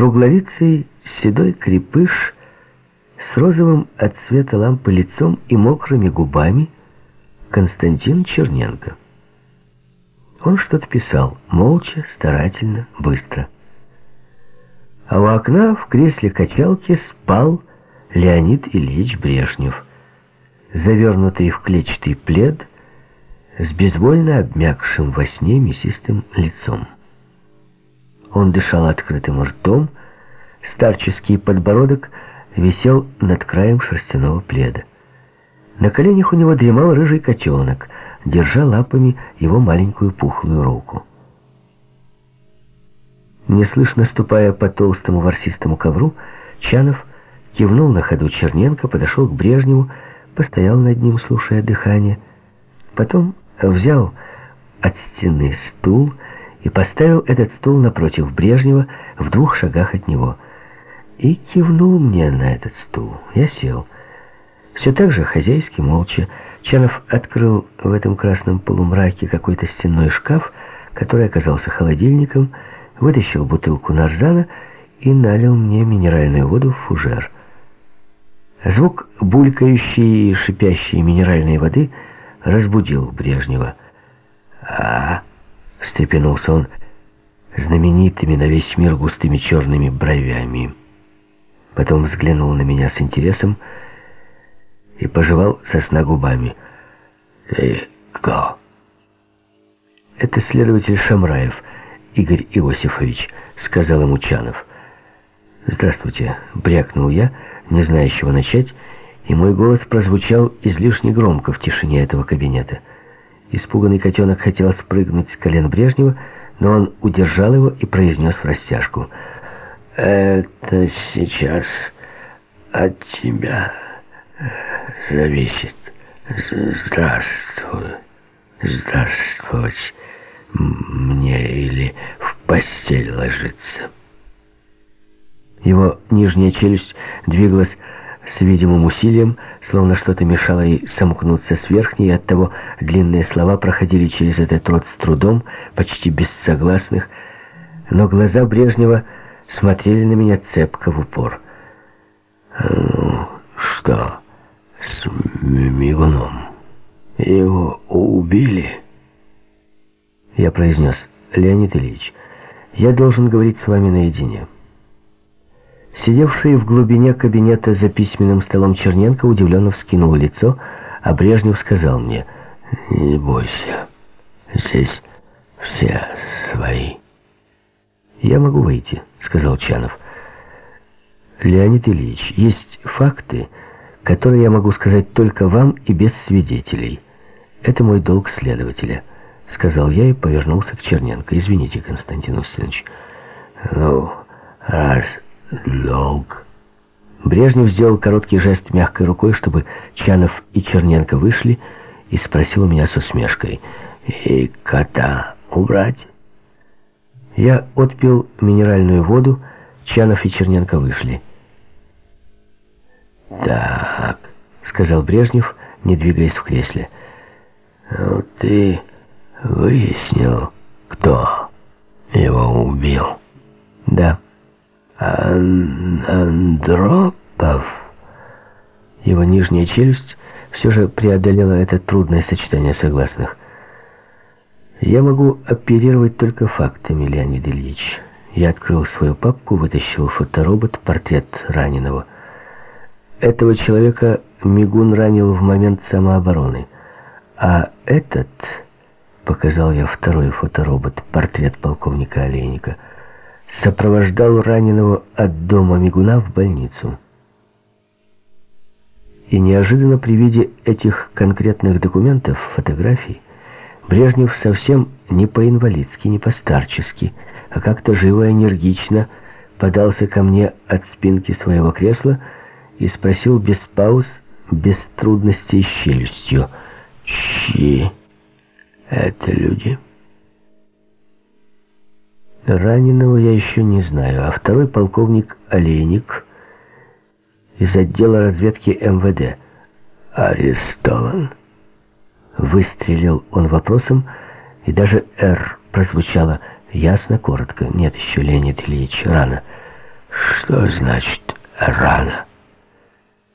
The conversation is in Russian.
Круглолицый седой крепыш с розовым от цвета лампы лицом и мокрыми губами Константин Черненко. Он что-то писал, молча, старательно, быстро. А у окна в кресле качалки спал Леонид Ильич Брежнев, завернутый в клетчатый плед, с безвольно обмякшим во сне мясистым лицом. Он дышал открытым ртом, старческий подбородок висел над краем шерстяного пледа. На коленях у него дремал рыжий котенок, держа лапами его маленькую пухлую руку. Неслышно ступая по толстому ворсистому ковру, Чанов кивнул на ходу Черненко, подошел к Брежневу, постоял над ним, слушая дыхание. Потом взял от стены стул и поставил этот стул напротив Брежнева в двух шагах от него. И кивнул мне на этот стул. Я сел. Все так же хозяйски, молча. Чанов открыл в этом красном полумраке какой-то стенной шкаф, который оказался холодильником, вытащил бутылку нарзана и налил мне минеральную воду в фужер. Звук булькающей и шипящей минеральной воды разбудил Брежнева. «А, — встрепенулся он знаменитыми на весь мир густыми черными бровями. Потом взглянул на меня с интересом и пожевал сосна губами. «Ты кто?» «Это следователь Шамраев, Игорь Иосифович», — сказал ему Чанов. «Здравствуйте», — брякнул я, не зная, с чего начать, и мой голос прозвучал излишне громко в тишине этого кабинета. Испуганный котенок хотел спрыгнуть с колен Брежнева, но он удержал его и произнес в растяжку. «Это сейчас от тебя зависит. Здравствуй. Здравствовать мне или в постель ложиться». Его нижняя челюсть двигалась с видимым усилием, словно что-то мешало ей сомкнуться с верхней, и оттого длинные слова проходили через этот рот с трудом, почти без согласных, но глаза Брежнева смотрели на меня цепко в упор. «Ну, что с Мигуном? Его убили?» Я произнес, «Леонид Ильич, я должен говорить с вами наедине». Сидевший в глубине кабинета за письменным столом Черненко удивленно вскинул лицо, а Брежнев сказал мне, «Не бойся, здесь все свои». «Я могу выйти», — сказал Чанов. «Леонид Ильич, есть факты, которые я могу сказать только вам и без свидетелей. Это мой долг следователя», — сказал я и повернулся к Черненко. «Извините, Константин Устинович». «Ну, раз долг. Брежнев сделал короткий жест мягкой рукой, чтобы Чанов и Черненко вышли, и спросил у меня с усмешкой, «И кота убрать?» Я отпил минеральную воду, Чанов и Черненко вышли. «Так», — сказал Брежнев, не двигаясь в кресле, «ну ты выяснил, кто его убил?» «Да». Ан Андропов. Его нижняя челюсть все же преодолела это трудное сочетание согласных. Я могу оперировать только фактами, Леонид Ильич. Я открыл свою папку, вытащил фоторобот, портрет раненого. Этого человека Мигун ранил в момент самообороны. А этот, показал я второй фоторобот, портрет полковника Олейника, — сопровождал раненого от дома Мигуна в больницу. И неожиданно при виде этих конкретных документов, фотографий, Брежнев совсем не по-инвалидски, не по-старчески, а как-то живо и энергично подался ко мне от спинки своего кресла и спросил без пауз, без трудностей с челюстью, «Чьи это люди?» Раненого я еще не знаю, а второй полковник Олейник из отдела разведки МВД арестован. Выстрелил он вопросом, и даже «Р» прозвучало ясно, коротко. Нет еще, Леонид Ильич, рано. Что значит рано?